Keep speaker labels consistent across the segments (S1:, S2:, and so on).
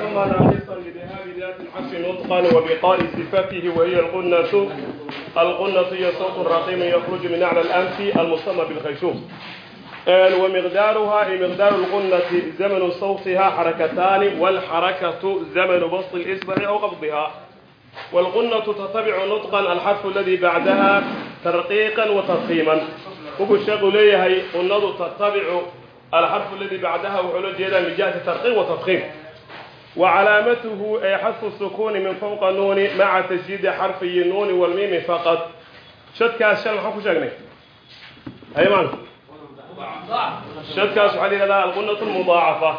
S1: ثم نعرفا لذهاب ذات العفو نطقا وبقاء صفاته وهي الغنة الغنة هي صوت رقيم يخرج من أعلى الأنف المسمى بالخيشوم ومقدارها مقدار الغنة زمن صوتها حركتان والحركة زمن بسط الإصبع أو قبضها والغنة تتبع نطقا الحرف الذي بعدها ترقيقا وترقيما wuxuu sheekhu leeyahay unadu tattabicu alxarfu aladii bacdaha wuxuu la jeedaa min jihati tarqiim wa tafkiim wa calaamathu ay xadfu sukuuni min fawqa nuuni maca tasjiidi xarfiyi nuuni walmiimi faqad shadkaas shal maxaan ku sheegnay? Haymaan shadkaas waxaa la yihahdaa alqunatu lmudaacafa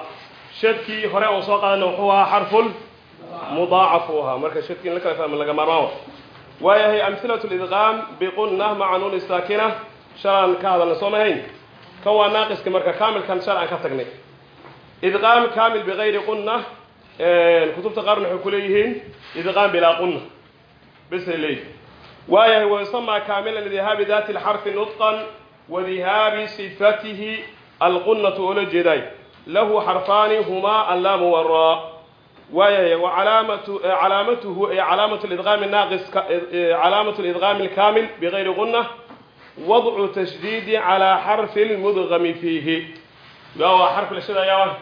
S1: shadkii hore oon soo qaadana wuxuu ahaa xarful mudaacafuu ahaa. Marka shadkii la kala fahma laga maarmaan ah. waayahay amhilatu lidqaam biqunna maca nuuni saakina shala aan ka hadalna soo mahayn kan waa naaqiski marka kaamilkan shala aan ka tagnay. Idqaam kaamil bikayri qunna kutubta qaarna waxay ku idqaam bilaa qunna besay leeyihi waayahay wayusamaa kaamilan lidihaabi daati lxarfi nutqan wadihaabi sifatihi alqunnatu oo la lahu xarfaani humaa allaamu waraa waayahay wacalaamatu calaamatuhu ay calaamatu lidqaami naaqis calaamatu lidqaami alkaamil bikayri qunna wadcu tashdiidi calaa xarfi lmudgami fiihi waa xarfu la shadayaawa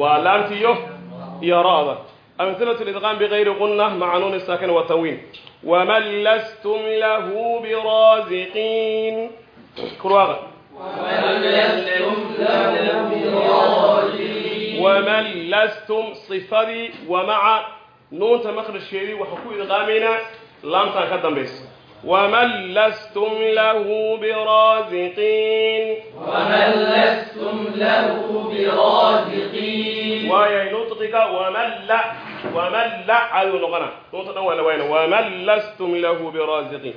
S1: waa laamtiyo iyo
S2: ro'da amhilat lidqaam bigayri
S1: qunna maca nuuni saakin wa tanwiin waman lastum lahu biraasiqiin kurwaaqa waman lastum sifadii wa maca nuunta makhrajkeedii waxaan ku idqaameynaa laamtaan ka dambaysa ومن لستم له برازقين
S2: ومن لستم له برازقين
S1: ويا نطقك ومن لا ومن لا أيو نغنا نطقنا ولا وين ومن لستم له برازقين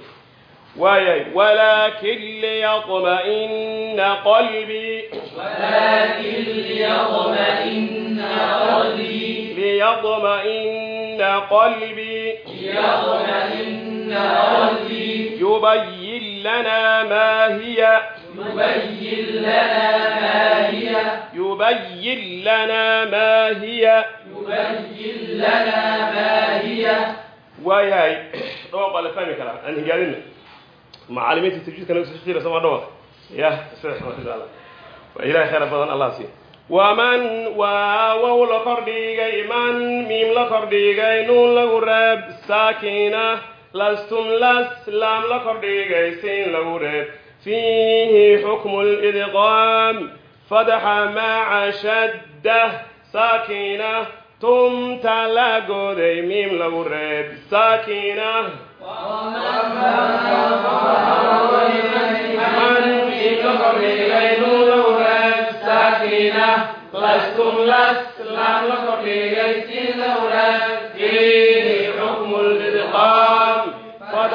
S1: ويا ولكن ليطمئن قلبي
S2: ولكن ليطمئن قلبي
S1: ليطمئن قلبي
S2: ليطمئن قلبي
S1: يبين لنا ما هي
S2: يبين لنا ما هي
S1: يبين لنا ما هي
S2: يبين لنا ما هي
S1: وياي دوق على فهمي كلام أنا قالنا معلمتي تجد كانوا يسخير سما دوق يا سبحان الله وإلى خير فضل الله سي ومن واو لقر من ميم لقر نون لغراب ساكنه lastum las laam la kordhigaysiin lagu reeb fiihi xukmu lidqaam fadxa maca shaddah saakina tumta la goday miim lagu reeb saakina lastum las la kordhigaysiin lagu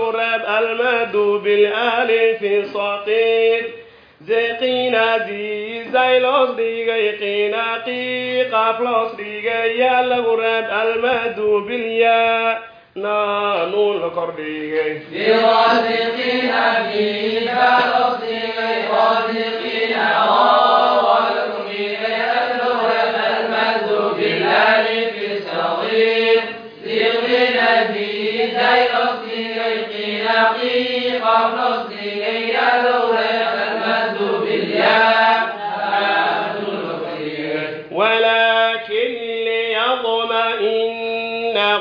S1: الغراب المد بالآل في صقير زيقين زي زيلوس ديغي قينا قي قافلوس ديغي يا الغراب المد بالياء نانو الكر ديغي
S2: برازقين في بالوس
S1: ديغي رازقين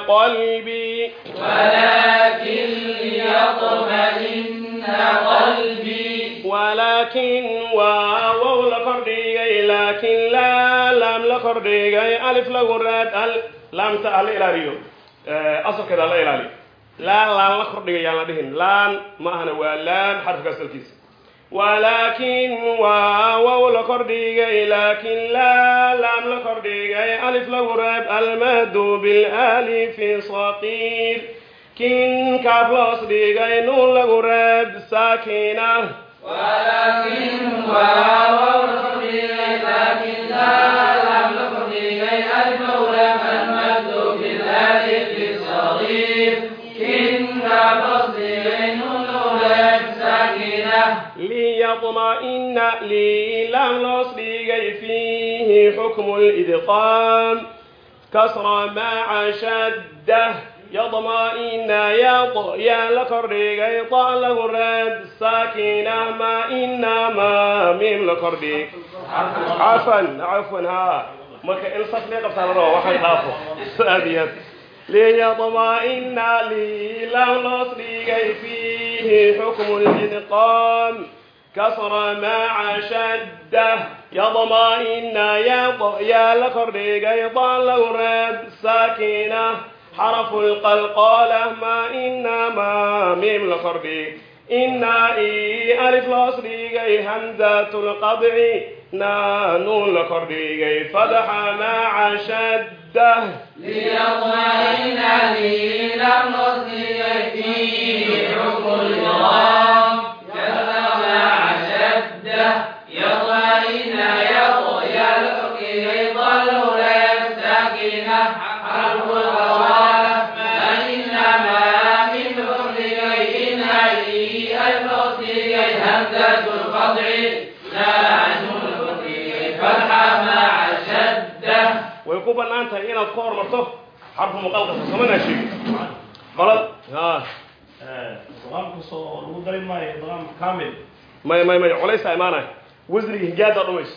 S1: قلبي
S2: ولكن ليطمئن قلبي
S1: ولكن واو لكرديغي لكن لا لام لكرديغي ألف لغرات لام تأل إلى ريو أصل كده لا إلى ريو laan laan la kordhiga yaan la dhihin. Laan ma ahna waa laan xarfka asalkiisa. Walakin waawow la kordhigay laakin laa laam la kordhigay alif lagu reeb almadu bilalifi saqiir. Kin kaaf loos dhigay nuun lagu reeb saakina.
S2: Walakin waawow la kordhigay laakin laa laam la kordhigay alif lagu reeb
S1: ليطمئن لام loos dhigay fiihi xukmu lidqaam kasra maca shaddah yadma'ina yad yaa la kordhigay ta lagu reeb saakina ma inama mim la kordhig cafan cafwan ha marka in saf lee qabtaa la rabo waxaan dhaafo aad iyo aad liyadma'ina lilam loos dhigay fiihi xukmu lidqaam كسر مع شدة يضمئن يض يا لكرديق يضال ورد ساكنة حرف القلقالة ما إنما ميم لكرديق إن إي ألف لأصديق همزة القطع نون لكرديق فتح مع شدة
S2: ليطمئن لي لم نصدق فيه حكم الإمام كسر
S1: bannaan tahay inaad ku hormarto xarfu muqalqasa samana sheegi. Qalad ha
S3: quraanku soo lagu dari maayo quraan kaamil.
S1: May may may colaysaa imaanaya wasniga higaada dhumayso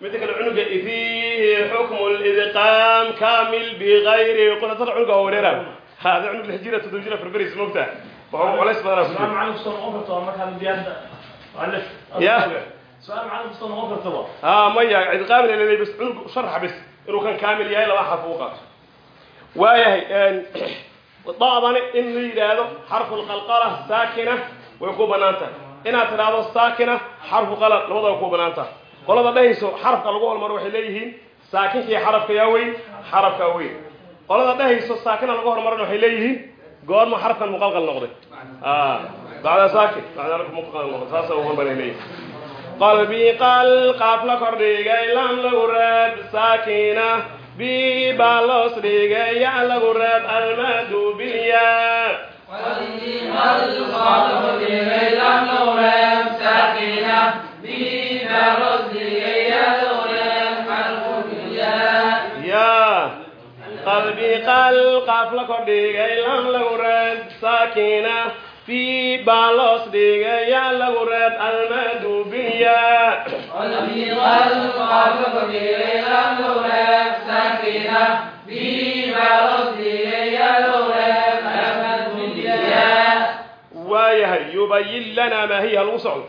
S1: midda kale cunuga fiihi xukmu lidqaam kaamil bigayri qulatada cunuga waa wareera hada cunug lix jira toddoba jira farbaris mogtaa waxuu colays badanaa ku jira. Ya.
S3: su'aal macalin kastoo noqon kartaba
S1: ha maya idqaam lelelay bas cunug sharxa bis inuu kan kaamil yahay laba xarf u qaato. Waayahay da'dani in la yidhaahdo xarfu lqalqala saakina way ku bannaan tahay inaad tidhaahdo saakina xarfu qalad labadaba ku bannaan tahay qolada dhehayso xarafka lagu hormaro waxay leeyihiin saakinkii xarafka yaa weyn xarafka weyn. Qolada dhehayso saakina lagu hormarana waxay leeyihiin goorma xarafkan muqalqal noqday. Bacda saakin bacda muqalqal noqday saasa ugu qalbi qal qaaf la kordhigay lam lagu reeb saakina bi baa loos dhigay ya lagu reeb almadu bilyaa ya qalbi qal qaaf la kordhigay lam lagu reeb saakina fi baa loos dhigay ya lagu reeb almadu bilyaa waayahay yubayin lana maa hiya lagu socdo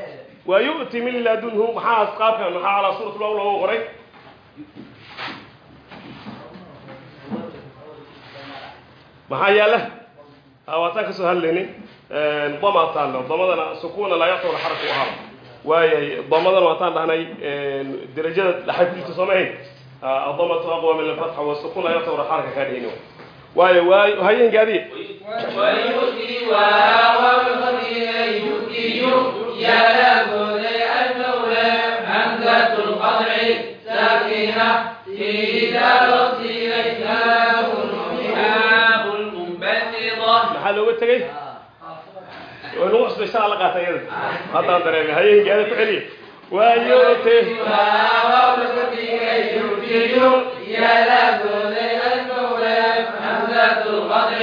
S1: waa yu'ti min ladunhu maxaa asqaabkan maxaa calaa suurat low loogu qoray? Maxaa yaalla waataan ka soo hadlayni dama taalo. Damadana sukuuna laa yactabar xaraka u ahaba waayahay waataan dhahnay derajada dhaxay ku jirta sooma adamatu aqwa min alfatxa wasukuun laa yactabar xaraka kaa dhihini waayo
S2: waay hayengaadiye يا لبني المولى همزة القطع ساكنة فيه دار سيرتها المحاب المنبسطة
S1: محل هو التقي؟ ولو أصل إشتغل لقاء سيد هذا دريمي هاي قاعدة تعلي ويؤتي يا لبني المولى همزة
S2: القطع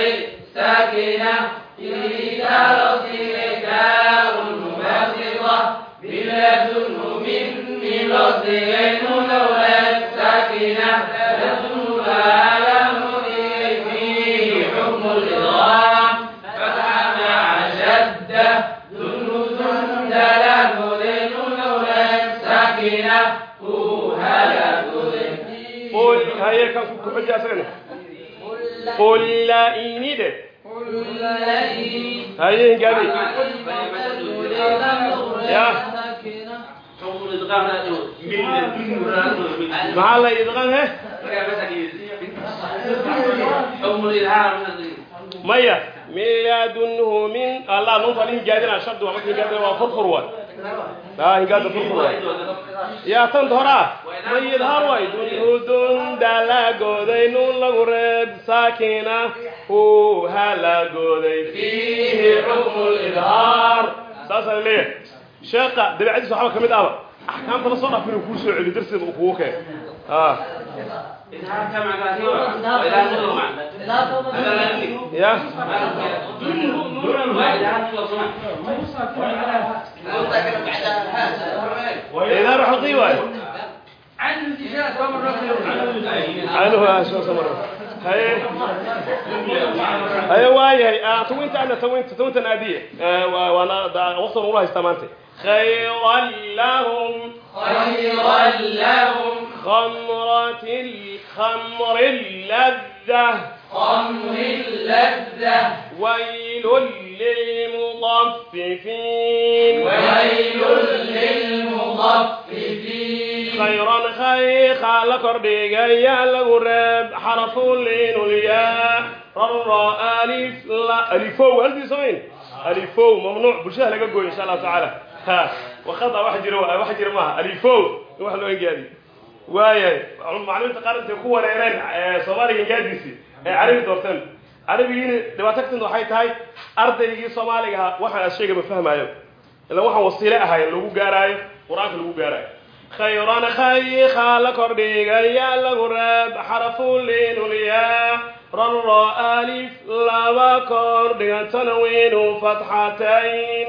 S2: ساكنة فيه دار سيرتها لدنه من ميراث غيرنا ولا ساكنة لدنه أعلم فيه حكم الإضغام فتحنا أشد دنه زندلا لدنه ولا ساكنة قل هيا
S1: كفو كفجأة سنة قل لا إيني قل لا إيني هيا قبي يا maxaa la idqan he maya min ladunhu min allah nunta ali hingaadina shardi waa marka hingaadina waa furfur waay aa hingaada furfur waay yaa tan horaa may idhaar waay dunhudun dalagooday nun lagu reeb saakina hu halagooday fiihi xukmu lidhaar saasaa leeyahay sheekha dabeecadiisa waxba ka mid ahba axkaamta la soo dhaaf inuu kuu soo celiyo darsiga uu kugu keen ya idhaar xalqii waay عنه شو سمر هاي هاي واي هاي توينت انا توينت توينت ناديه وانا وقت والله استمانتي خيرا لهم
S2: خيرا لهم
S1: خمرة الخمر اللذة
S2: خمر اللذة
S1: ويل للمطففين
S2: ويل للمطففين
S1: خيرا خيخا لكرديغا يا لغرب حرف لين الياء رر ألف لا ألفو هل دي سوين ألفو ممنوع برشاه لك إن شاء الله تعالى wa jir wax jira maaha. Alifo wa loo gaadi waaya macliminta qaar intay ku wareereen soomaaliga gaadiisi ay carabi doorteen. Carabigiina dhibaatagtin waxay tahay ardaygii soomaaliga ahaa waxaan aad sheega ma fahmaayo. Ila waxaan wasiile ahayn lagu gaaraayo qur'aanka lagu
S2: gaaraayo. Khayran khayika la kordhigaya lagu raab xarafulinulyaa raro alif laba kordhiga
S1: tanawinu fatxatayn.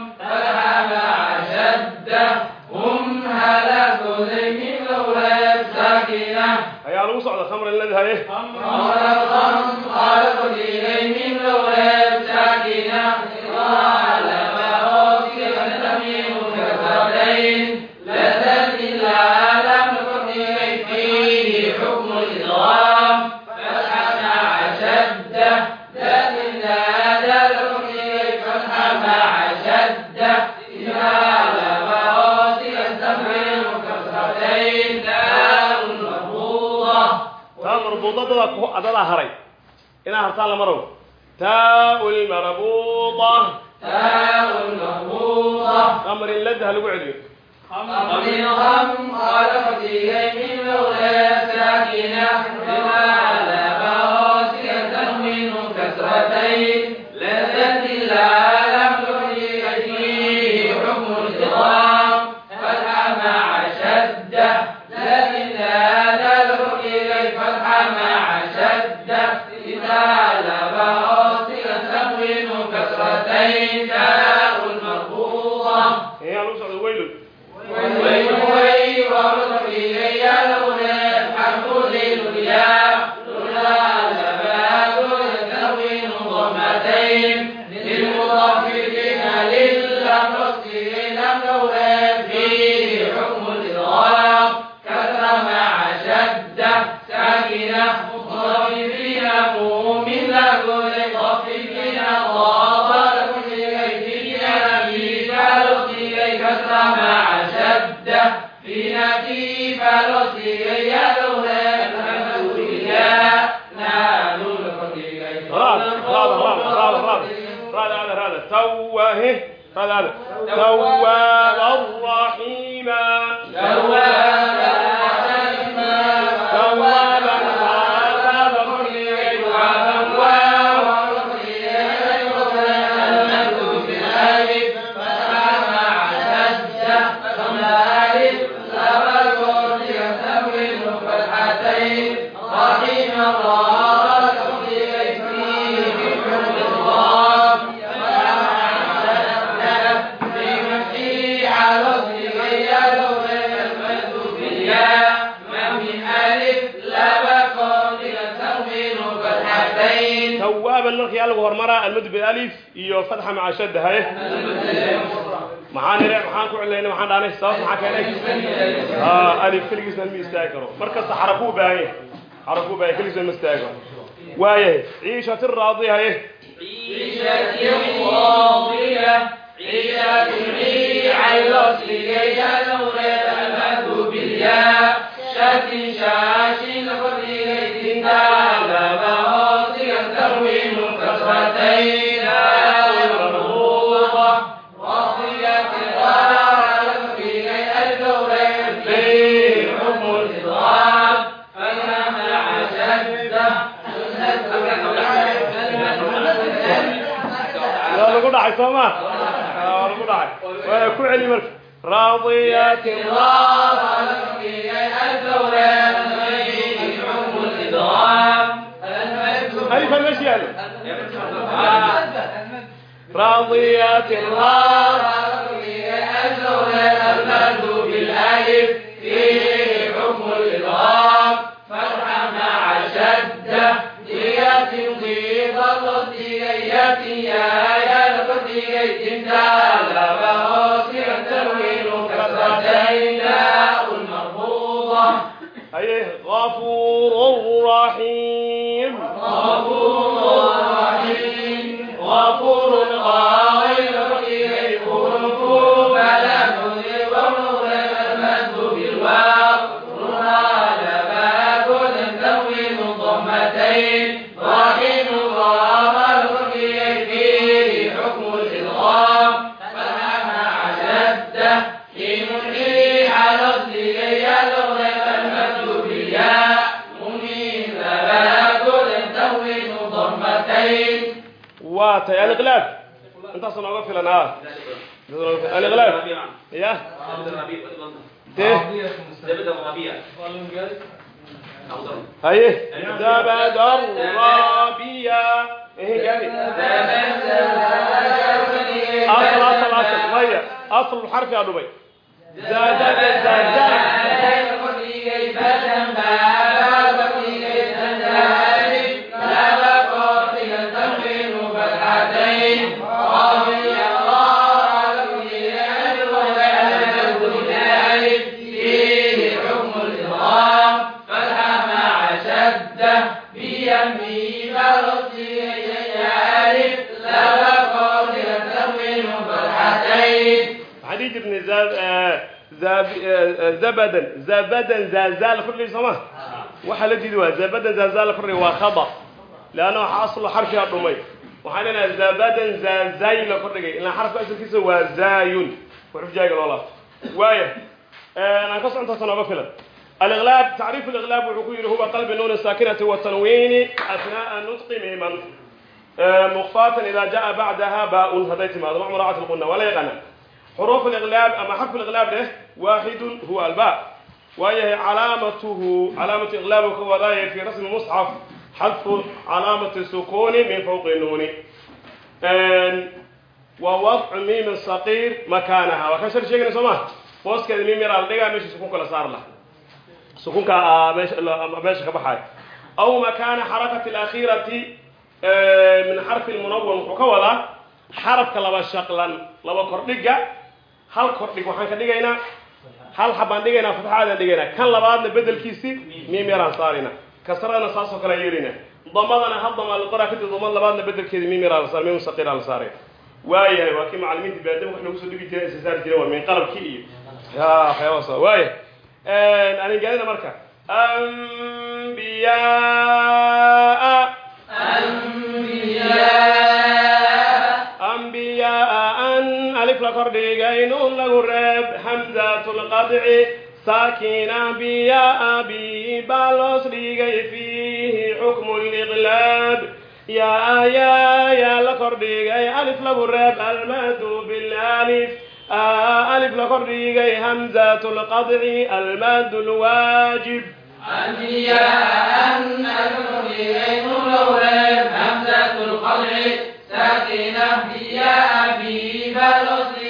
S1: صعد marbuudada ku adada haray inaa hartaan la maro taa ulmarbuuda
S2: تاء مربوطة
S1: qamrin ladha lagu celiyo
S2: Iyo fatha maca shadda haye maxaan ire maxaan ku cilayna maxaan dhaanay sabab maxaa keenay ah alif kaligiis ma istaagi karo. Markasta xarafu u baahan yahay. Xarafu u baahan kaligiis ma istaagi karo. Waayahay ciishati raadiya haye waa raadiyati alif meesha yaalo raadiyati haye maya asl xarfi aa dhumay zabadan zabadan zaazal ku dhigi sooma waxa la diiday waa zabadan zaazal ku dhigi waa khada laana waxa aslu xarfiga dhumay waxaan leenahay zabadan zaazayn la ku dhigay ilaa xarfka asalkiisa waa zaayun xuruf jaaga loo laabto waaya aan ka soconta sanooma filan الإغلاب تعريف الإغلاب وعقول هو قلب النون الساكنة والتنوين أثناء نطق ميما مخفاة إذا جاء بعدها باء هديت ما ضمع مراعاة القنة. ولا يغنى حروف الإغلاب أما حرف الإغلاب له waaxidun huwa albaab waayahay calaamatuhu calaamatu iqlaabu ka wadaayay fi rasmi musxaf xadfu calaamati sukuni min fawqi nuuni wa wadcu miimin saqiir makaanaha waa kaa shar sheegayna soo ma booskeeda miim yaraa la dhigaa meesha sukuunka la saar lah sukuunka meesha ka baxaay aw makaana xarakati alakhiirati min xarfi lmunawan wuxuu ka wadaa xarafka laba shaqlan laba kordhiga hal kordhig waxaan ka dhigaynaa xabaan dhigaynaa fatxaadaan dhigaynaa kan labaadna bedelkiisi miim yaraan saarina kasrana saasoo kale yeelina. Damadana hal damaa la qoraa kadib damad labaadna bedelkeedi miim yaraan saar miim saqiraa la saaray
S1: waayahay waa kii macalimiinta baadama wax nagu soo dhigi jira isa saari jira waa min qalabkii iyo? Ya waxyaabahaas waa waayahay aningaanida marka. Ambiyaa ambiyaa an alif la kordhigay lagu reeb hamzatulqadci saakina biyaa bi baa loos dhigay fiihi xukmu liqlaab yaa yaa yaa la kordhigay alif lagu reeb almadu bilalif alif la kordhigay hamzatulqadci almadu lwaajib
S2: أنبياء المريين الأولاد همزة القطع ساكنة بياء في بلوسي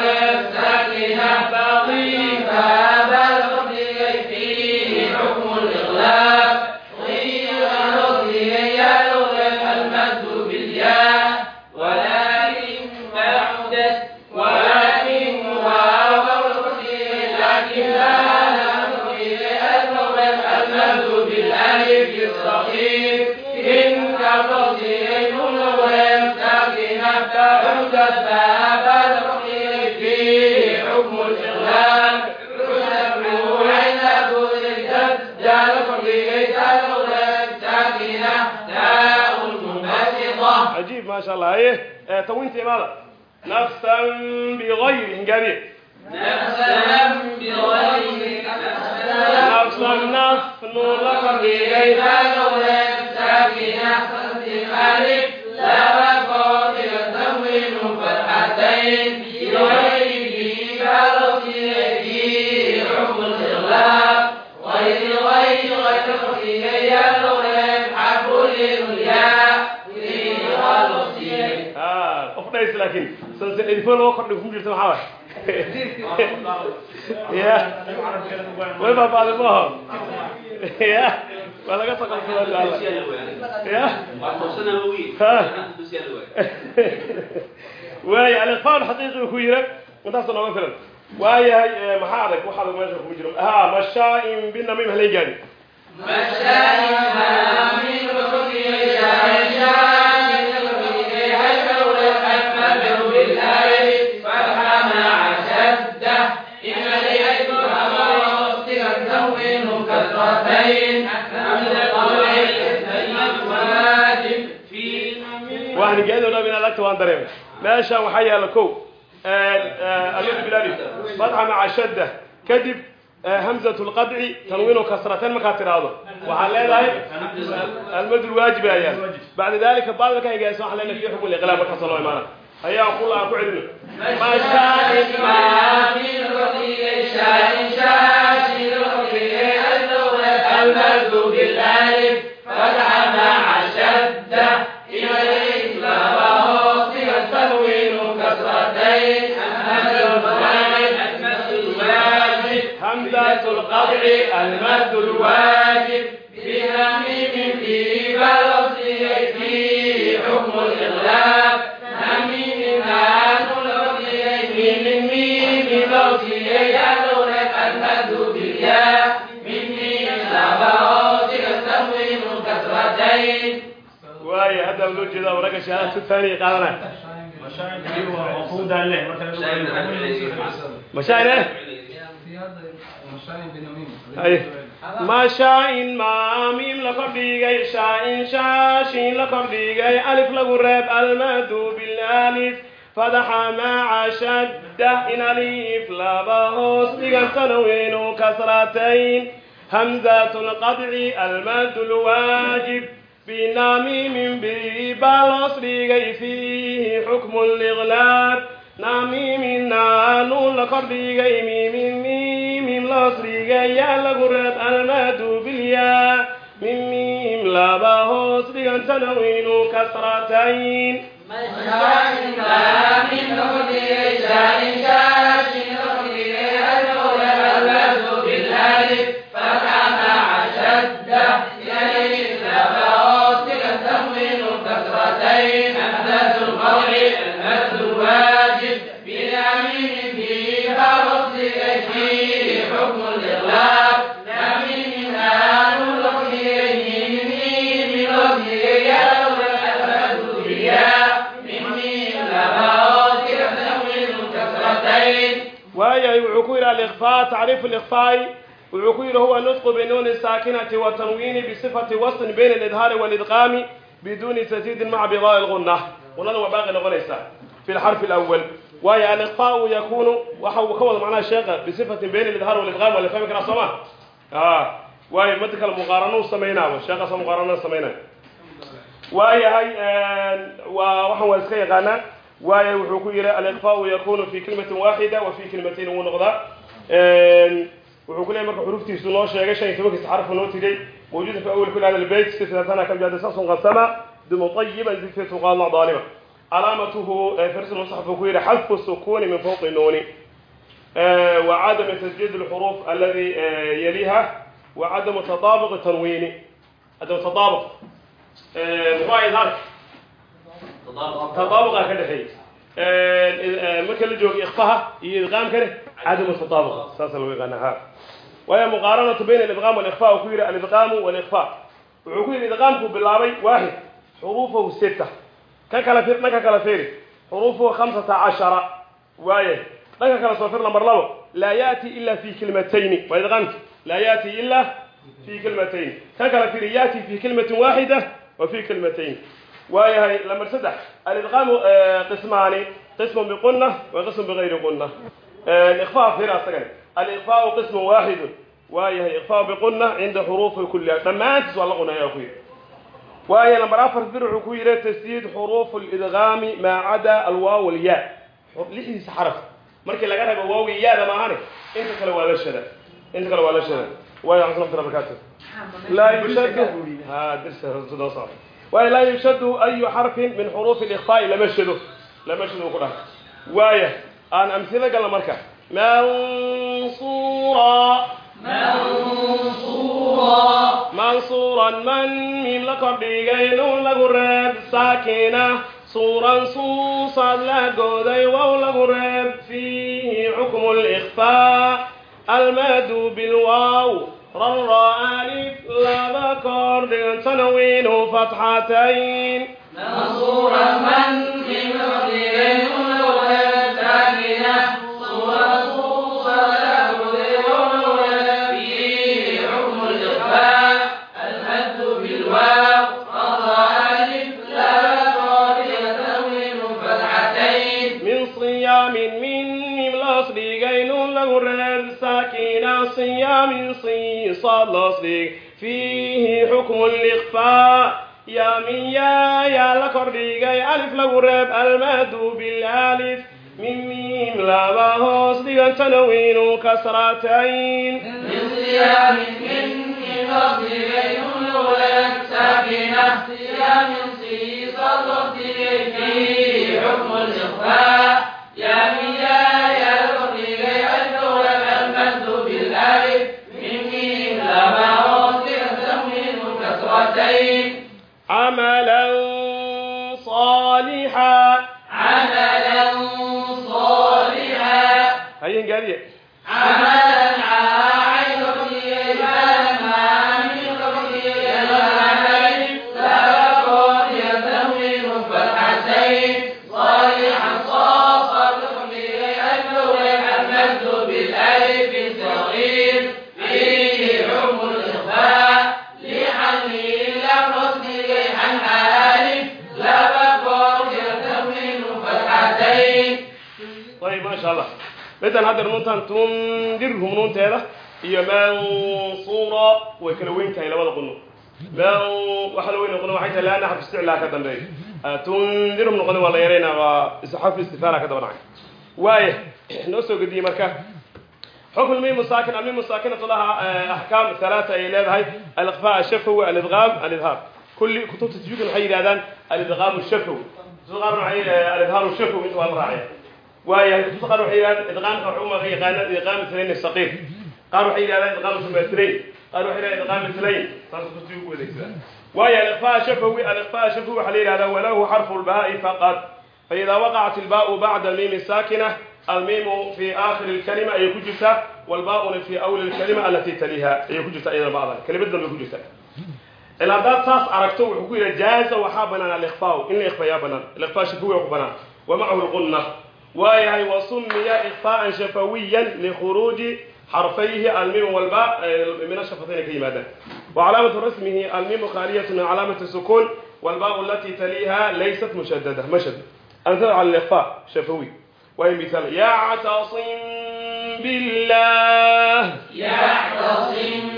S1: تونت ايه مالك نفسا بغير انجابيه
S2: نفسا بغير
S1: نفسا نفن لك بكيف نفسا بنفس الخالق لا laakiin sanse edifo loo kordhigo ku jirta maxaa waay? Ya way baabaaday maaho ya waa laga saqalsada alla ya waaya aliqfaal xaqiiqi ku yira intaasoo nooga filan. Waayahay maxaa adag waxaa adag meesha kuma jiro. Ha mashaain binamim halay gaadi waxaan igaadoona inaan lagta waan dareemay meeshaan waxaa yaalla ko eh, ashad bilaali fatxa maca shadda kadib eh, hamzatu lqadci tanwiinu kasrateen markaad tidhaahdo waxaan leedahay almadu lwaajib ayaan bacda dalika baad markaa igaaso waxaan
S2: leenahay fi xukm liqlaab markaasoo loo imaana ayaan qul ku celino. فتح
S1: همزة القطع
S2: المد الواجب بها في بلد في حكم الإغلاب هميم آن العضيين من ميم موتي يدور المد بالياء من ميم الأباوت التموين كثرتين
S1: واي هذا ولو جدا ورقة شهادة الثانية قالنا مشاعر ايوه عقودا له مثلا مشاعر mashain maamiim la kordhigay shaain shaashin la kordhigay alif lagu reeb almadu bilalif. Fadaxa maaca shadda in alif laba hoos dhigan sanaweynu kasratayn hamzat lqadci almadu lwaajib. Binamiimin bi baa loos dhigay fiihi xukmu liqlaab namiimin naanu la kordhigay miimimi hoosdhiga yaa lagu reeb almaadu bilyaa mimiim laba hoos dhigan tanawinu kasratayn فكان أشد إليه wuxuu ku yidhi alikhfaa tacriifu likhfaa'i wuxuu ku yidhi huwa nutqu binuuni saakinati watanwiini bisifati wasn bayna alidhaari walidqaami biduuni tasdiidin maca bidaai lgunna qunada waa baaqi noqonaysaa fi lxarfi alawal waayo alikhfaau yakunu waxa uu ka wada macnaha sheekha bisifatin bayna alidhaari walidqaam waa la fahmi karaa soo ma waayo mada kale muqaaranuu samaynaaba sheekhaasa muqaarana samaynaya waayahay waa waxaan waa iska yaqaanaa waayo wuxuu ku yidhi alikhfaau yakunu fi kalimatin waaxida wa fi kalimatain wuu noqdaa wuxuu ku leeyay marka xuruftiisu noo sheegay shan iyo tobankiisa xarfu noo tigay mawjuuda fi awal kuli hada albayt sifatan kam jada sasun qasama bimutayiban zikfatu qaadna daalima calaamatuhu firs musaxaf uu ku yidhi xadfu sukuni min fawqi nuuni وعدم تسجيل الحروف الذي يليها وعدم تطابق التنوين عدم تطابق مقاعد ذلك tadaabuqaa ka dhexeeya marka la joogo ikfaha iyo idqaamkane cadamu tadaabuq saasa lagu yaqaana ha waaya muqaaranatu bayna alidqaam walikfa uu ku yidhi alidqaamu walikfa wuxuu ku yidhi idqaamku bilaabay waaxid xuruufahu sita kan kala fir dhanka kala fiiri xuruufuhu khamsata cashara. Waaye dhanka kala soo fir namber labo laa yaati ila fi kelimatayni waa idqaamki laa yaati ila fi kelimatayni kan kala fiiri yaati fi kelimatin waaxida wa fi kelimatayn waayahay lamar saddex. Alidqaamu qismaani. Qismu biqunna wa qismu bigayri qunna. Ikhfa fiir asagani alikhfaau qismu waaxidu waayahay ikhfaau biqunna cinda xuruufi kulliha dhammaantiis waa la qunaya ku yidhi waayo lambar afar fir wuxuu ku yidhi tasdiid xuruufu lidgaami maa cada alwaaw walyaa. Lixdiisa xaraf. Markii laga reebo waawgi yaada maahane inta kale waa la shada inta kale waa la shada waayo xasan barakaatu laa yushaddu. Ha dirsa soo socda waayo laa yushadu ayu xarfin min xuruufi اlikfaa'i lama shado lama shado ku dhahay waaya aan amsilo galna marka. Mansura mansuuran man miim la kordhigay nuun lagu reeb saakina. Suuran suusaad la gooday wow lagu reeb fiihi xukmu اlkfaa almaadu bilwaaw
S2: رر ألف لاب كرد تنوين فتحتين
S1: منصورا من من siisaad lasdhig fiihi xukmu likhfaa yaa min yaa yaa la kordhigay alif lagu reeb almadu bilalif min mim laba hoos dhigan tanawiinu kasratayn
S2: من
S1: camalan صaalixا midan haddeer nuuntan tundirhum nuunteeda iyo mansuura way kala weyn tahay labada quno man waxaa la weyn noqon waxay tahay laana xarf isticlaa ka dambeeyo tundirhum noqon waa la yaraynaa waa xarf istifaala ka daba dhacay waaya noo soo gediyey marka حكم الميم الساكن الميم الساكنة لها أحكام ثلاثة أي لها الإخفاء الشفوي الإدغام الإظهار كل كتب تسجيل الحي هذا الإدغام الشفوي صغار الإظهار الشفوي مثل الراعي waayahay dadka qaar waxay yidhahdaan idqaamka waxuma yaqaanaan idqaamu talayn saqiir qaar waxay yidhahdaan idqaamu sumaatirayn qaar waxay yidhahdaan idqaamu talayn taas kusi ugu adeegsadaan waayahay aliqfaa shafawi aliqfaa shafawi waxaa la yidhahdaa walahu xarfu lbaa'i faqad fa idaa waqacat ilbaa'u bacda miimi saakina almiimu fi aakhiri lkalima ayay ku jirtaa walbaauna fi awli lkalima alati taliiha ayay ku jirta iyada bacdan kelimad danbay ku jirta ila haddaad saas aragto wuxuu ku yidhaha jaaza waxaa banaan aliqfaau in la iqfayaa banaan aliqfaa shafawi ku banaan wa macahu lqunna waayahay wasumiya ikfaa'an shafawiyan likhuruuji xarfayhi almim walba min ashafatayn ka yimaadaan وعلامة رسمه الميم خالية من علامة السكون والباء التي تليها ليست مشددة مشد أمثال على الإخفاء شفوي وهي مثال يعتصم بالله
S2: يعتصم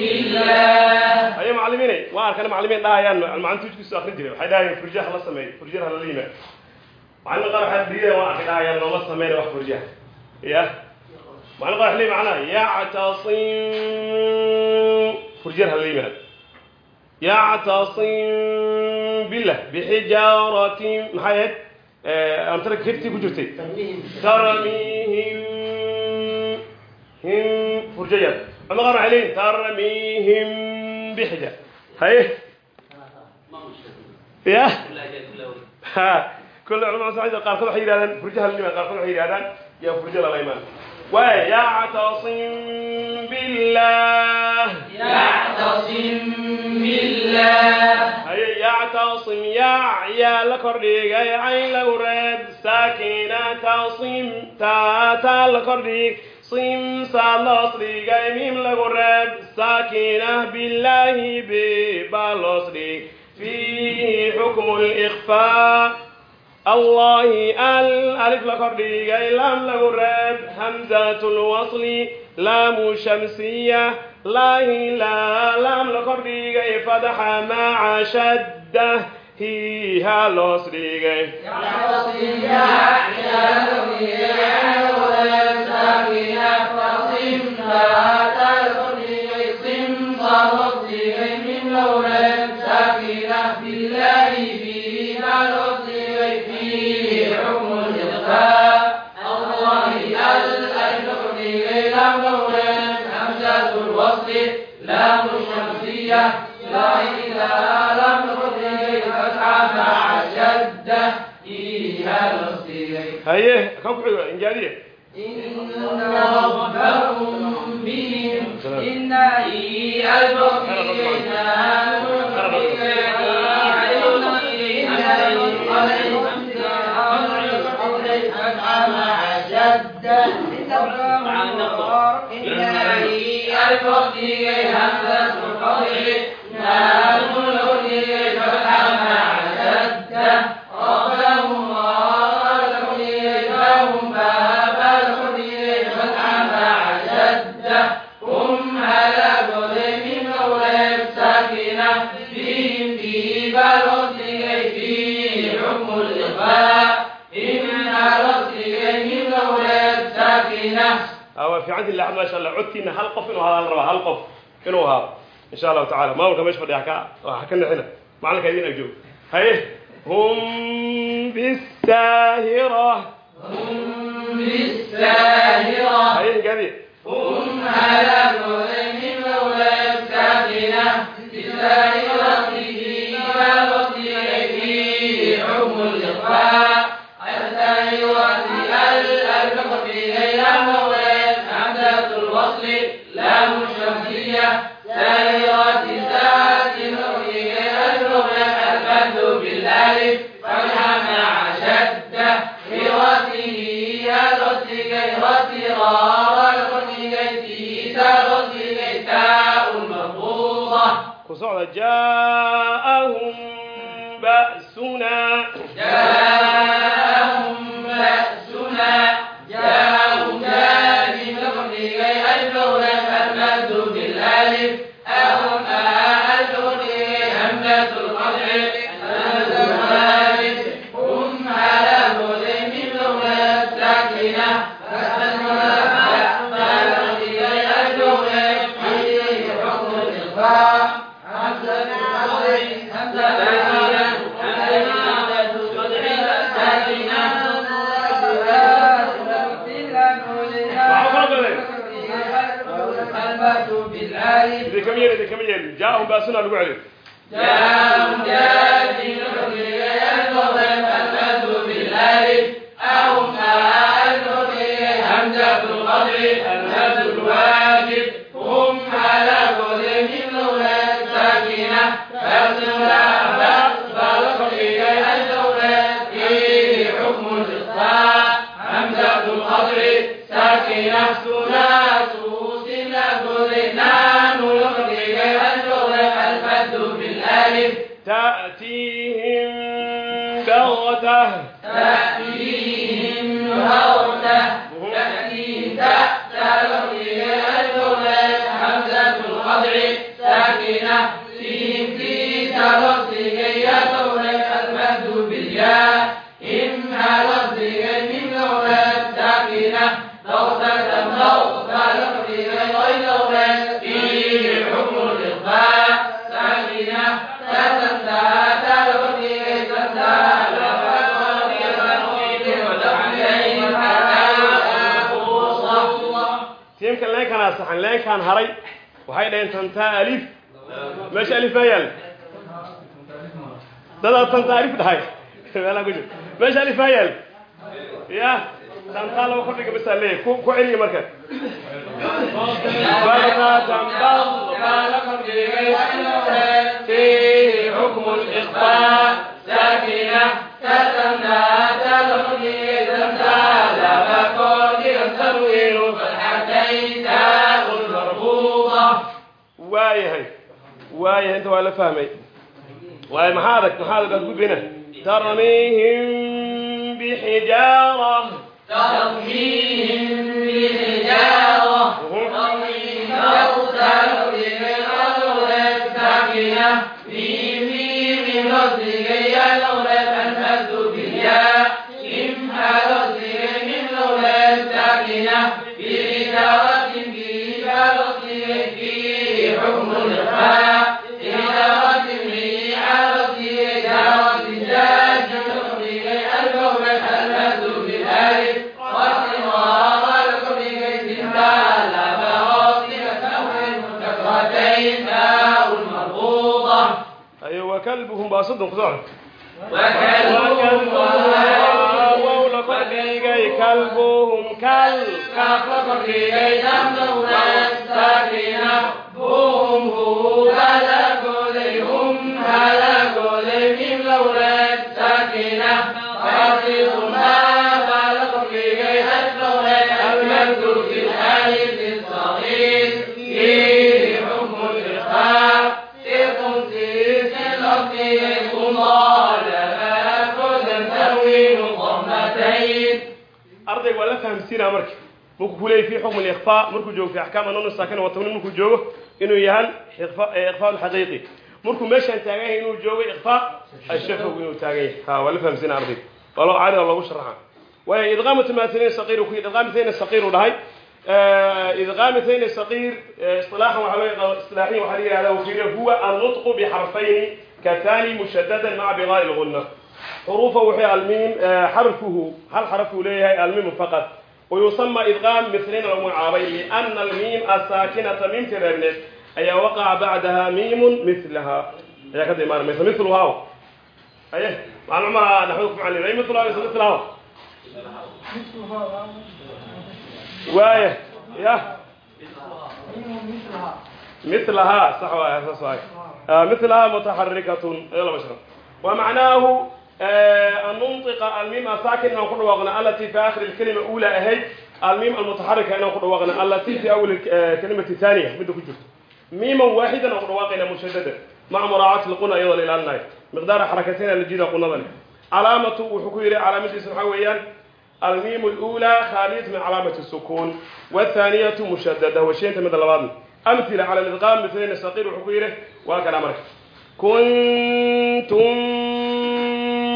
S2: بالله
S1: أي معلمين وأنا كان معلمين لا يعني المعنى توجد في آخر جري حدا يفرجها خلاص سمي فرجها هلا معنا قال حد بيه واحد لا يعني ما سمينا واحد فرجها يا معنا قال حلي معنا يعتصم فرجها هلا يعتصم بالله بحجارة محيط أمثلة كيفتي كجرتي ترميهم هم فرجيا أما قالوا عليه ترميهم بحجارة هاي يا ها كل علماء صحيح قال كل حي هذا فرجها اللي قال كل حي هذا يا فرجها الأيمان ويعتصم بالله
S2: يعتصم بالله
S1: هي يعتصم يا يا لكرديغ عين لورد ساكنة تصم تا تا لكرديغ صم سالصريغ ميم لورد ساكنة بالله ببالصريغ فيه حكم الإخفاء الله الألف لكرديغ لام لورد همزة الوصل لام شمسية لا لا لام لكرديغ فتح مع شدة هي هالوصريغ
S2: يعتصم يا يعتصم يا ولا ساكنة تصم لا تلقي صم صلصي من لولا ساكنة الخلق لام الشمسية لا إذا لم تطيع فتحة مع شدة فيها الصيغ
S1: هيه كم حلوة إنجالية
S2: إن ربكم بهم إن إيه البقية की गई
S1: أو في عندي اللحظة ما شاء الله عدتي إن هالقف إنه هذا الربع هالقف إنه هذا إن شاء الله تعالى ما هو مش فدي حكا حكنا هنا معنا كايدين أجو هيه هم بالساهرة
S2: هم بالساهرة
S1: هيه قاعدين
S2: هم على
S1: وصعد taasina lagu celiyo tantaa alif meesha alif baa yaal dadaa tantaa alif dhahay meelaa ku jir meesha alif baa yaal ya tantaa laba kordhiga basaa leeyahy ku ku celiya marka waa la fahmay waayo maxaa adag maxaa adag aad gudbina tarmihim bixijaara
S2: ترميهم بحجارة ترميهم
S1: kalbuhum baa soddon ku socda
S2: وكلبهم
S1: wow la kordhigay kalbuhum kal
S2: ضمتين
S1: weydiinaa marka markuu kuleeyay fi xukm ikfa markuu joogo fi axkaam ann saakin watmnin markuu joogo inuu yahay ifa eh, xaqiiqi. Markuu meeshaan taagan yahay inuu joogo ifa ashafog inuu taagan yahay ha waa la fahamsiina arday. Waa loo caadi loogu sharaxa waay idqaamatu maatayn eh, saqiir eh, ku idqaamatayn saqiir u dhahay idqaamatayn saqiir isilaaxan waxaa loo yaqaan isilaaxiyan waxaa la yihahdaa wakiiliya huwa annutqu bixarfayni katani mushadadan maca bidaai lgunna xuruufa wixii almiim xarafkuhu hal xarafkuu leeyahay almimu faqat. ويسمى إدغام مثلين المعاري لأن الميم الساكنة ميم ترابنت أي وقع بعدها ميم مثلها يا كده ما مثل مثلها أيه مع العمر نحوكم عليه أي مثلها مثل مثلها وايه يا مثلها صح يا صحيح مثلها متحركة يلا بشرب ومعناه أن ننطق الميم الساكن أن نقول وغنا التي في آخر الكلمة الأولى أهي الميم المتحركة أن نقول وغنا التي في أول الكلمة الثانية بدك جزء ميما واحدا نقول واغنا مشددا مع مراعاة القنا أيضا إلى الناي مقدار حركتين اللي جينا قلنا ذلك علامة وحكوية علامة اسم حويا الميم الأولى خالية من علامة السكون والثانية مشددة وشين مثل بعض أمثلة على الإدغام مثلين الصغير وحكوية وهكذا أمرك كنتم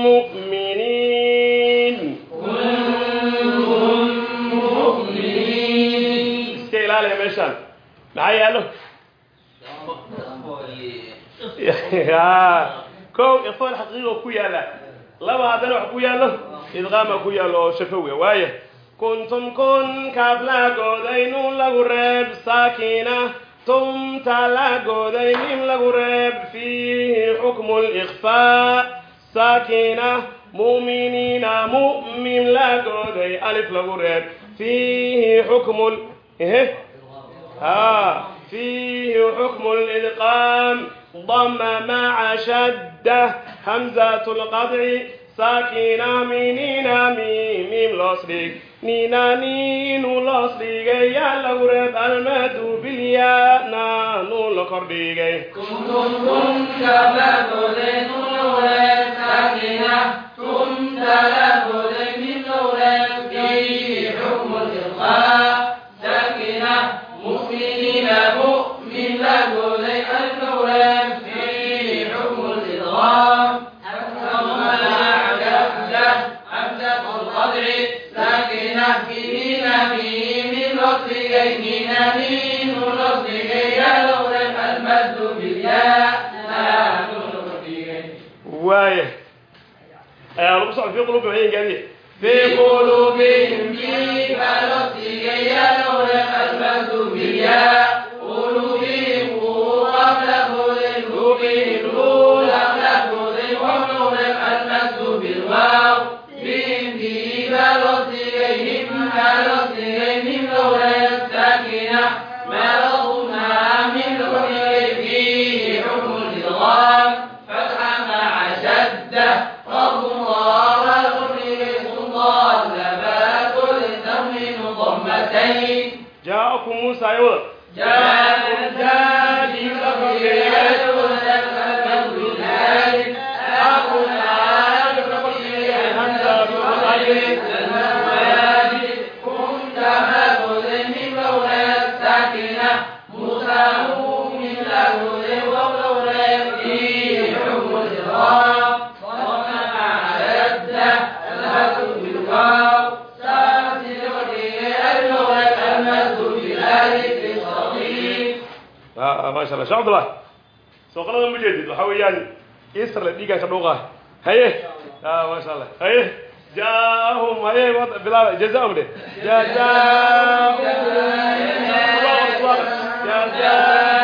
S1: mu'miniin iska ilaaliya meeshaan maxaa yaalo kow iqfaal xaqiiqi oo ku yaalla laba haddana wax ku yaalo idqaama ku yaalo oo shafo wey waaya kuntum kun kaaflaagoodaynu lagu reeb saakina tum taalaagoodaynin lagu reeb fiihi xukmu likhfaa saakina muminiina mumin laagooday alif lagu reeb fiihi xukmul ehe ha fiihi xukmu lidqaam dama maca shadda hamzat lqadci saakina minina mimim loos dhig nina ninu loos dhigay yaa lagu reeb almadu bilya naanu
S2: la kor dhigay تزينون ساكنة ثم
S1: lagu socda fi qulubi waxay gaadiye
S2: في قلوبهم في فلسطين يلون المد بالياء قلوبهم
S1: maasha allah cabdullah soo qalada ma jeedid waxa weeyaan isar la dhiigaan ka dhuuqa. Haye? Ah maasha allah haye? Jaahum haye bilaaba jazaahum de. Jazaahum. Jazaahum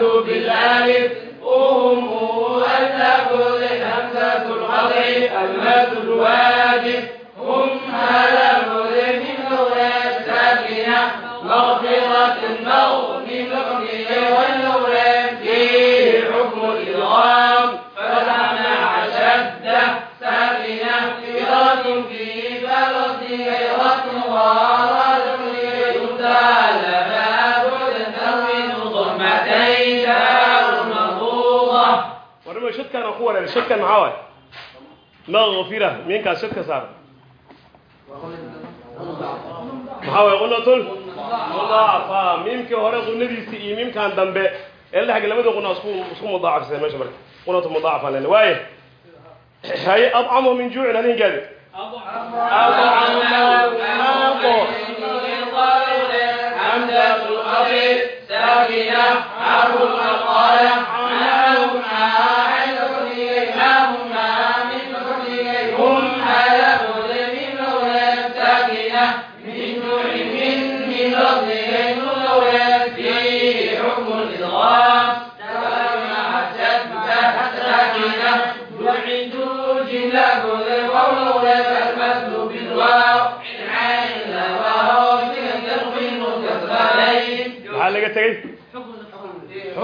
S2: الهمزة بالالف أم ألف الهمزة القطع المد هم
S1: هلا aan ku wareeray shadkan maxaa waay maghfira miinkaas shadka saar maxaa waay qunatul mudaacafa miimkii hore qunadiisii iyo miimkan dambe ee la dhexga labada quna isku isku mudaacafsay meesha marka qunatu mudaacafa lena waaye haye adcamu min juucin halin gaadi
S2: همزة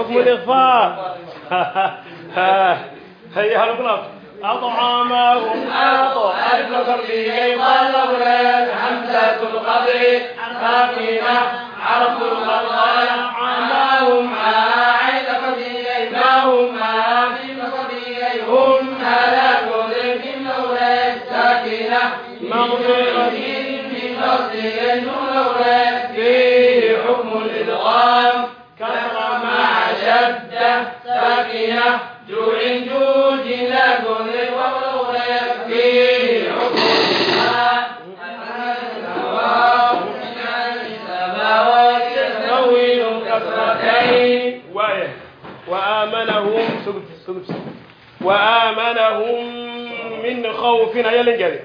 S2: حكم
S1: الإخفاء هيا هلا أطعامهم أطو أذكر
S2: به قلب ريد حمزة القدر خاتمة عرف الغلال عماهم عائد قديري ما هم في قديري هم هلا قدر في الأولاد ساكنة مغفرة
S1: في مصدر الأولاد buufinaya la gaadhay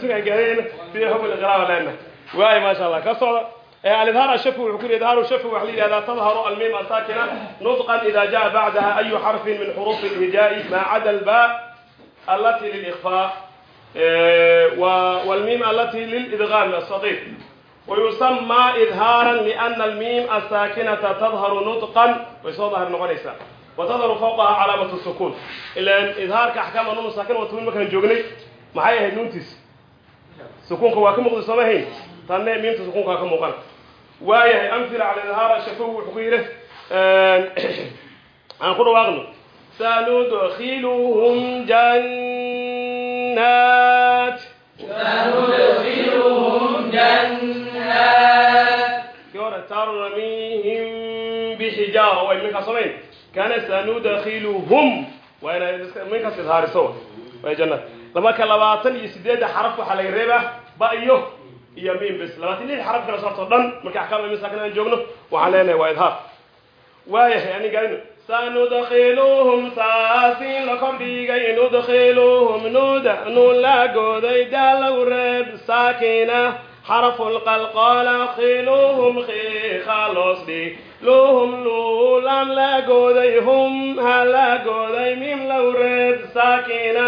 S1: bismi illah bismigaan gaadinayna sidii xukm iqraaba leenahay waay maasha allah ka socda الإظهار الشفوي وحكول إظهار الشفوي وحليل هذا تظهر الميم الساكنة نطقا إذا جاء بعدها أي حرف من حروف الهجاء ما عدا الباء التي للإخفاء والميم التي للإدغام الصغير ويسمى إظهارا لأن الميم الساكنة تظهر نطقا ويصدر نغنيسا وتظهر فوقها علامة السكون إلا إظهار كأحكام النون الساكنة وتقول مكان جوجني معايا sukuunka waa ka muuqda somahayn tanne miimta sukuunka ka muuqana waayahay amila cala ilhaara shakow wuxuu ku yidhi ehm, aan ku dhawaaqno. Sanudkhiluhum jannat tarmihim bixijaara way minkaa samayn. Kana sanudkhiluhum waa inay minkaas idhaariso waa jannat laba labaatan iyo sideedda xaraf waxaa laga reebaa ba iyo iyo miim bes. Labaatan lix xaraf kala soorto dhan. Marka axkaam miim saakin aan joogno. Waxaan leenahay waa idhaar. Waayahay ani gaadino sanudkiluhum saasin la kordhigay. Nudkiluhum nuda nun la gooday daa reeb saakina. Xarafu lqalqala khiluhum khiikha loos dhig luhum luulam la gooday. Hum ha la gooday. Miim lagu reeb saakina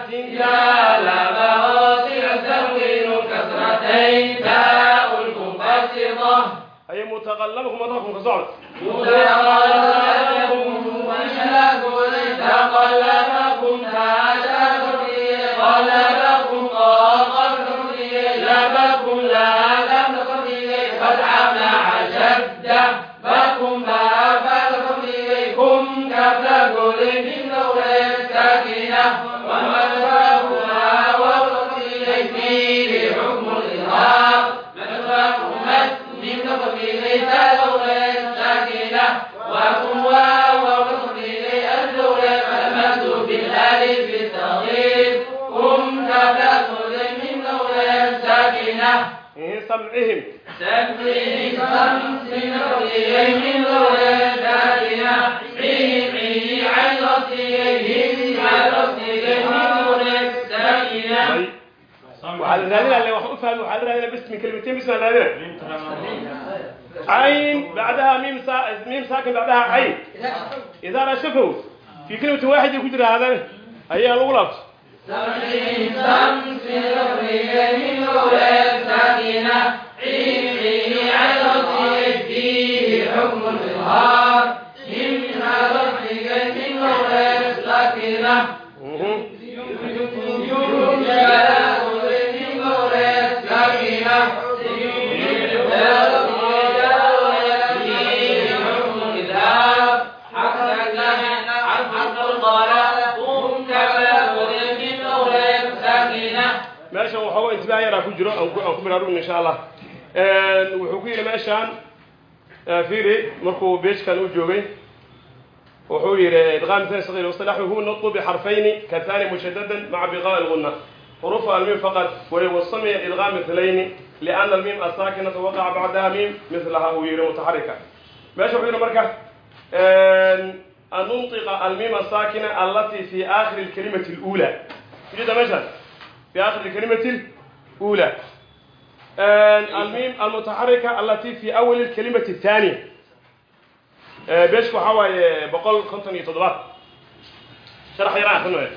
S2: شدة جال بواطع تنوين مفهم وحال هذا بس من
S1: كلمتين بس هذا عين بعدها ميم سا... ميم ساكن بعدها عين إذا رشفوا في كلمة واحد يقدر هذا هي الأولى
S2: عين عين على فيه حكم
S1: الغار aan ku jiro aan ku bilaarubin insha allah wuxuu ku yidhi meeshaan fiiri markuu beejkan u joogay wuxuu yidhi idqaam san sair wasalaxuhu naqu bixarfayni katani mushadadan maca biqaa alguna xuruf almim faqad waywasamiya idqaam mitlayni liana almim asaakinata waqaca bacdaha mim milaha uu yidhi mutaxarika meesha wuxuu yidhi marka an almim asaakina allati fi akhiri kalimati lula ujeeda meeshaan fi akhiri kalimati الأولى الميم المتحركة التي في أول الكلمة الثانية بيشكو حواي بقول خمسة تضبط شرح يراها خنوه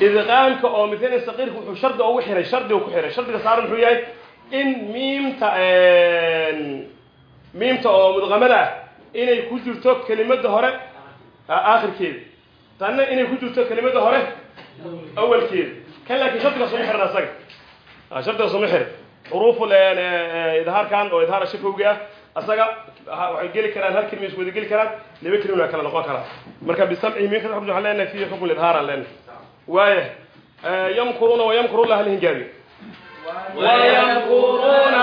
S1: idqaamka oo midna saqiirku wuxuu shardi ugu xiray shardi uu ku xiray shardiga saaran wuxuu yahay in miimta miimta oo mudqamada ah inay ku jirto kelimada hore aakhirkeeda tanna inay ku jirto kelimada hore awalkeeda kan laakiin shardiga suma xiran asaga shardiga suma xiray xuruufu idhaarkan oo idhaar shafawga ah
S2: asaga waxay geli karaan hal kelima isku wada geli karaan laba kelima waa kala noqon karaa marka bisamcihi min kadab waxaan leenahay fi xukm lidhaar aan leenahay waaya yamkuruuna wayamkuru llah hal hingaabi wayamkuruuna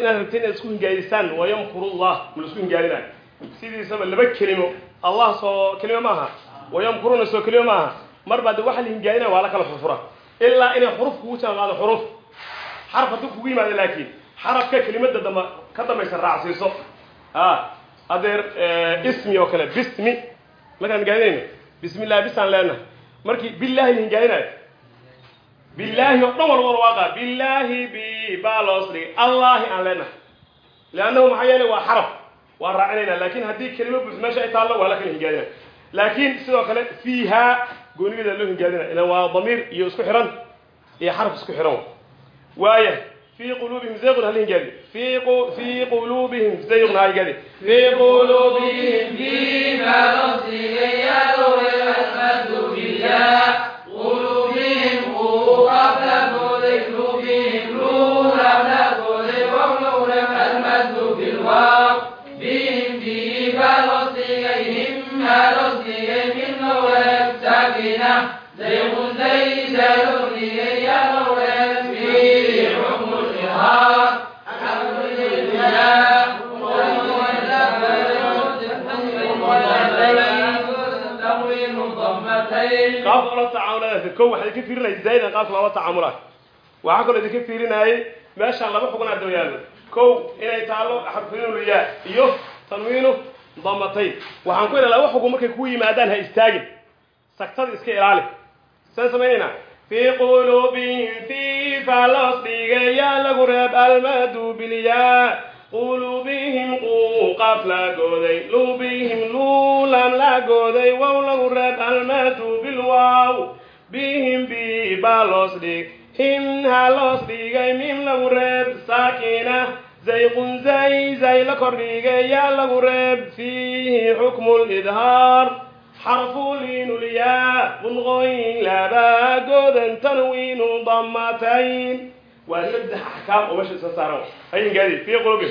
S2: inaad rabteen inaad isku hingaadisaan wayamkuru llah ma la isku hingaadinayo sidiisaba laba kelimo allah soo kelimo maaha? Wayamkuruuna soo kelimo maaha? Mar baa de waxa la hingaadinaya waa la kala furfura. Ilaa inay xuruf kugu timaado xuruf. Xaraf hadduu kugu yimaado laakiin xarafka kelimada damba ka dambaysa raacsiiso. A hadeer ismi oo kale bismi. Markaan hingaadinayno bismi illah bisaan leenahay. Markii billahi la hingaadinayo billahi oo dhan walba waaqa billahi bi baa loos dhigay allahi aan leenahay leannahu maxaa yeelay waa xaraf. Waan raacinayna laakiin haddii kelimo buux meesha ay taallo waa la kala hingaadina laakin sidoo kale fiiha goonigeeda loo hingaadina ilan waa damiir iyo isku xihan iyo xaraf isku xihan waaya fi quluubihim zayqun hal hingaadi fi fi quluubihim zayqun ha hingaadi fi quluubihim qaabka zaa'idan qaabka loola tacaamulaa waxaa kaloo idinka fiirinayay meeshaan laba xugun aad yaallo kow inay taallo xarfinulyaa iyo tanwiinu damatay waxaan ku idha laba xugun markay ku yimaadaan ha istaagin sagtada iska ilaali saan samaynaynaa fii quluubihim fii falos dhigayaa lagu reeb almadu bilyaa quluubihim quuqaaf la gooday luubihim luulan la gooday wow lagu reeb almadu bilwaaw bihim bi baa loos dhig him ha loos dhigay mim lagu reeb saakina zayqun zay zay la kordhigay yaa lagu reeb fiihi xukmu lidhaar xarfu liinulyaa bunqooyin labaa goodan tanwiinu damatayn waa saddex axkaam oo meesha isla saaran hayin gaadi fii qulubi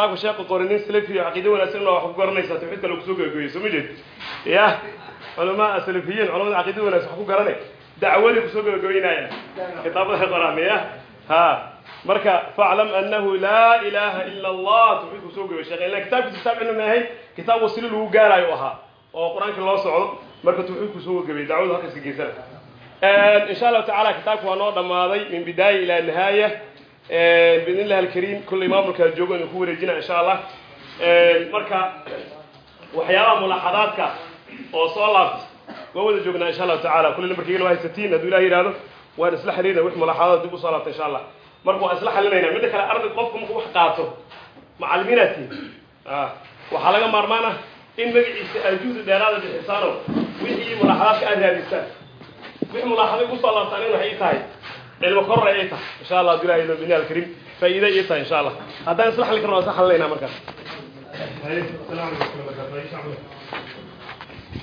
S1: kitaabka sheekha qori nin salafi oo caqiide wanaagsan oo wax ku garanaysaa tawxiidka lagu soo gogoyey soo ma jeed ya culamaa salafiyiin culamada caqiide wanaagsan wax ku garanay dacwadii ku soo gogoynaya kitaabada qoraan ya? Ha marka faclam anahu laa ilaha ila allah tawxiid ku soo gogoy sheekh ila kitaabkiisa kitaab cilmi maahay kitaab wasilo lagu gaarayo ahaa oo qur'aanka loo socdo marka tawxiid ku soo gogobay dacwadu halka iska geysana in sha allahu tacala kitaabku waa noo dhammaaday min bidaaya ilaa nihaaya biidn illahi alkariim kullay maamulkaa joogo inu ku wareejina insha allah marka waxyaabaha mulaaxadaadka oo soo laabta waa wada joognaa insha allahu tacala kullay nambarkeygana waa haysatiin hadduu ilahi yihahdo waan isla xiriirna wix mulaaxadaad dib u soo laabta insha allah marka waan isla xalinayna midda kale arday qofku marku wax qaato macalimiinaadki waxaa laga maarmaan ah in magaciisa ajuuda dheeraada bixisaano wixii mulaaxadaadka aad raadisaan wixii mulaaxaday ku soo laabtaan in waxay tahay cilmi korora ay tahay. Insha allah adilaahi bini alkariim faa'iida ay tahay insha allah. Haddaan isla xalli karno isla xalilaynaa markaas.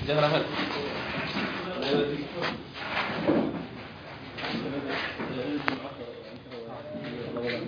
S3: السلام عليكم